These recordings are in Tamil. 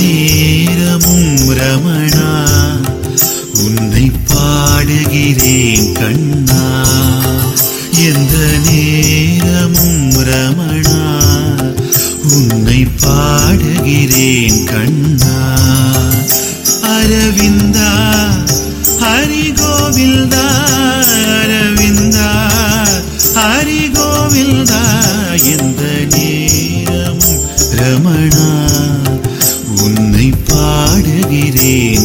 நேரமும் ரமணா உன்னை பாடுகிறேன் கண்ணா. எந்த நேரமும் ரமணா உன்னை பாடுகிறேன் கண்ணா. அரவிந்தா ஹரி கோவில்தா அரவிந்தா ஹரி கோவில்தா எந்த நேரமும் ரமணா. பாடுகிறேன்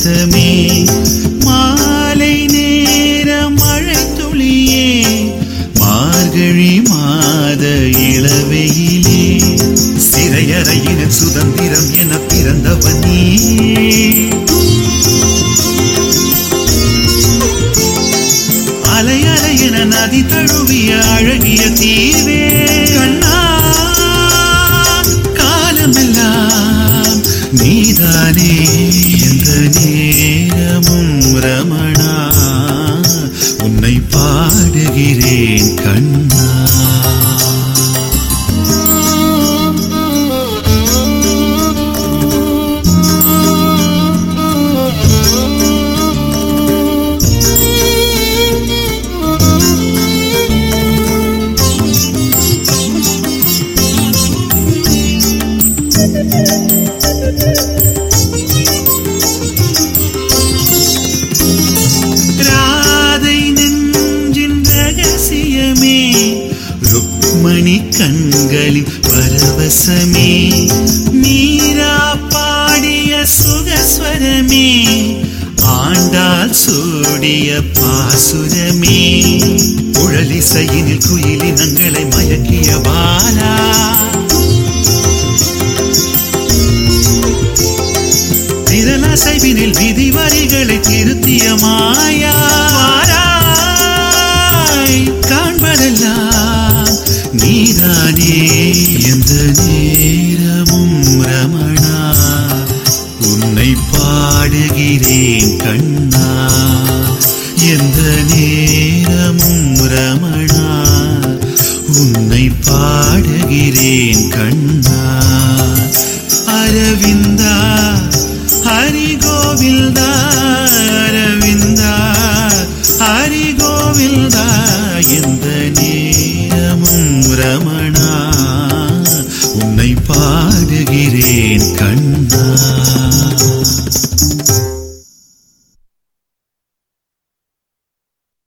தேசமே மாலை நேர மழை துளியே மார்கழி மாத இளவெயிலே. சிறையறையின சுதந்திரம் என பிறந்தவன் நீ அலை அலை என நதி தழுவிய அழகிய தீவே ராதை நெஞ்சின் ரகசியமே ருக்மணி கண்களின் பரவசமே மீரா பாடிய சுகஸ்வரமே ஆண்டால் சூடிய பாசுரமே. குழலிசையினில் குயிலினங்களை மயக்கிய பாலா அசைவினில் விதி வரிகளை திருத்திய மாயா. காண்பதெல்லாம் நீதானே எந்த நேரமும் ரமணா. உன்னை பாடுகிறேன் கண்ணா. எந்த நேரமும் ரமணா. உன்னை பாடுகிறேன் கண்ணா. அரவிந்தா. ஹரி கோவில்தா அரவிந்தா ஹரி கோவில்தா எந்த நேரமும் ரமணா உன்னை பாடுகிறேன் கண்ணா.